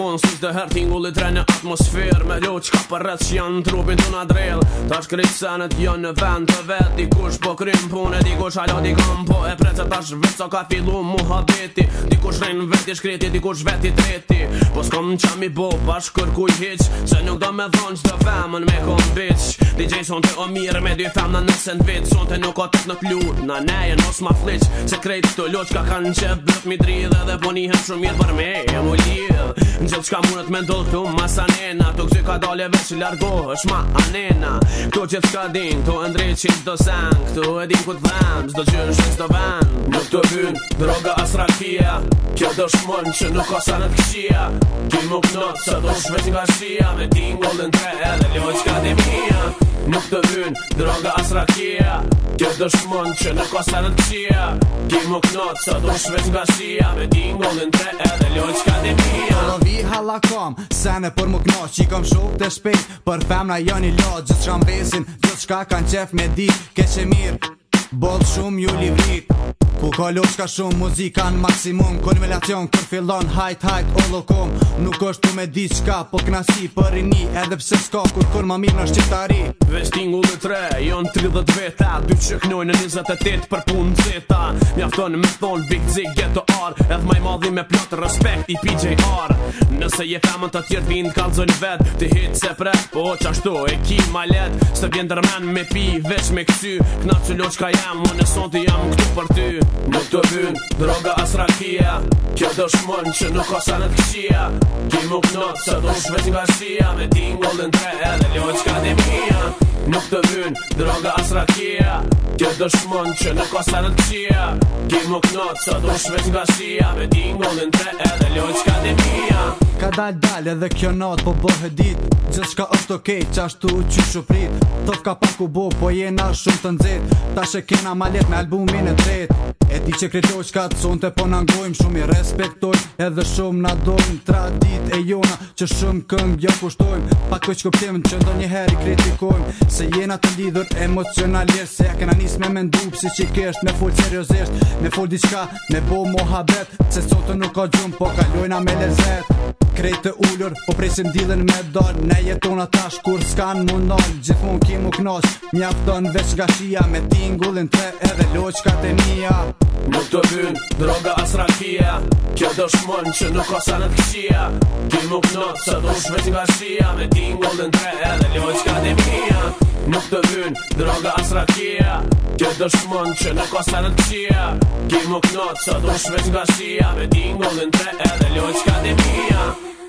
gjithmonë Si të herë tingullit re në atmosferë Me loq ka për rrët që janë në trupin të në drejlë Ta shkrit në t'jo në vend të vetë Dikush po krym punë, dikush ala di Po e prece ta shvetë sa ka fillu mu habeti Dikush rejnë veti shkriti, dikush veti treti Po s'kom në qami bo, bashkë kërkuj hiq Se nuk do me dhonë që të femën me kom bitch DJ son të omirë me dy femën në sandwich Son të nuk o të në klu, na neje nos ma fliq Se krejt të loq ka kanë qef, mi dridhe Dhe po shumë mirë për me, e mu lidh gjithë qka mundet me ndodhë këtu mas anena Këtu këtë ka dole veç që largohë është ma anena Këtu gjithë qka din, këtu e ndrejt që të sen Këtu e din ku të vem, zdo gjën shën zdo Nuk të vyn, droga as rakia Kjo do shmon që nuk ka sanet këshia Ti më kënot, që do shveç nga shia Me ting në tre, edhe lojt qka dhe mija Nuk të vyn, droga as rakia dëshmonë që në kosa në të qia Ti më knotë së do shvesh nga shia Me ti ngollin tre edhe lojnë që ka dhe mija Në vi halakom, se në për më knotë Që kom shumë të shpejt, për femna na janë i lojnë Gjithë që në besin, gjithë që kanë qef me di Ke mirë, bolë shumë ju li vritë Ku ka lush ka shumë muzika në maksimum Konvelacion kër fillon hajt hajt o lokom Nuk është tu me di qka po knasi për i një Edhe pse s'ka kur kur ma mirë në shqiptari Vesting u dhe tre, jon 30 veta Dy që në 28 për punë zeta Mjafton me thonë big zi geto ar Edhe maj madhi me plotë respekt i PJR Nëse je femën të tjertë vind kalzojnë vet Ti hitë se pre, po që ashtu e ki ma let Së vjen me pi, veç me kësy Knaqë ka jam, unë e sonti jam këtu për ty Yeah. Nuk të vynë droga as rakia Kjo dëshmon që nuk sa në të këshia Ti më knotë se do që nga shia Me tingull dhe në tre edhe lojt që ka dhe mija Nuk të vynë droga as rakia Kjo dëshmon që nuk sa në të këshia Ti më knotë se do që nga shia Me tingull dhe në tre edhe lojt që ka dhe mija Ka dal dal edhe kjo natë po bëhe dit gjithë shka është okej okay, qashtu që shuprit Tëf ka pak u bo po jena shumë të nëzit, Ta shë kena ma let me albumin e tret I që kretoj qka të sonte po nangojmë Shumë i respektoj edhe shumë na dojmë Tra dit e jona që shumë këmë bja jo pushtojmë Pa këj që këptim që ndo një heri kritikojmë Se jena të lidhur emocionalisht Se ja këna njës me mendu pësi që kesht Me full seriosisht, me full diqka, me bo mohabet, Se sotë nuk ka gjumë po kalojna me lezet Krejtë të ullur, po presim dilën me dal Ne jeton atash kur s'kan mundon Gjithmon ki mu knash, mjafton veç nga shia Me tingullin të edhe loqka të mija Nuk do vynë droga as rakia Kjo do shmon që nuk ka sa të këshia Gjim nuk në, sa do shme nga shia Me tingull në tre, e dhe që ka Nuk do vynë droga as rakia Kjo do shmon që nuk ka sa të këshia Gjim nuk në, sa do shme nga shia Me tingull në tre, e dhe që ka